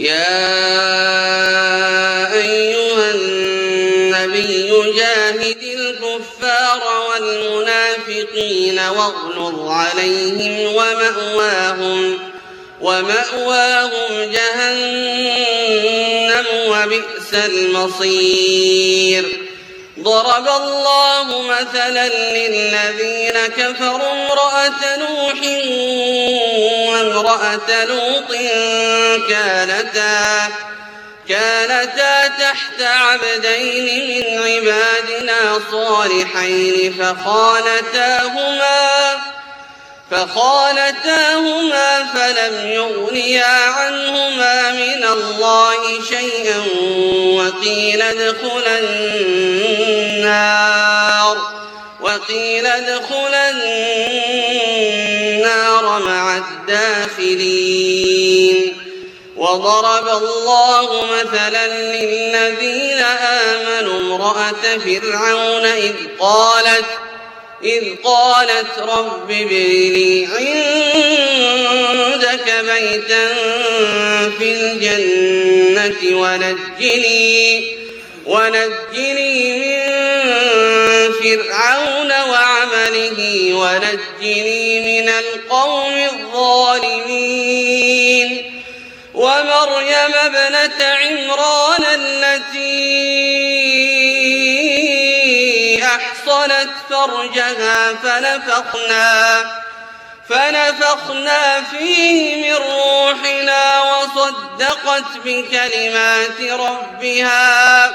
يا أيها النبي جاهد الكفار والمنافقين واغلظ عليهم ومأواهم ومأواهم جهنم وبئس المصير. ضرب الله مثلا للذين كفروا امرأة نوح وامرأة لوط كانتا كانتا تحت عبدين من عبادنا صالحين فخانتاهما فخانتاهما فلم يغنيا عنهما من الله شيئا وقيل ادخلا النار وقيل ادخلا النار. مع الداخلين. وضرب الله مثلا للذين آمنوا امرأة فرعون إذ قالت إذ قالت رب ابن لي عندك بيتا في الجنة ونجني ونجني من فرعون وعمله ونجني من القوم الظالمين. ومريم ابنة عمران التي أحصنت فرجها فنفخنا فنفخنا فيه من روحنا وصدقت بكلمات ربها.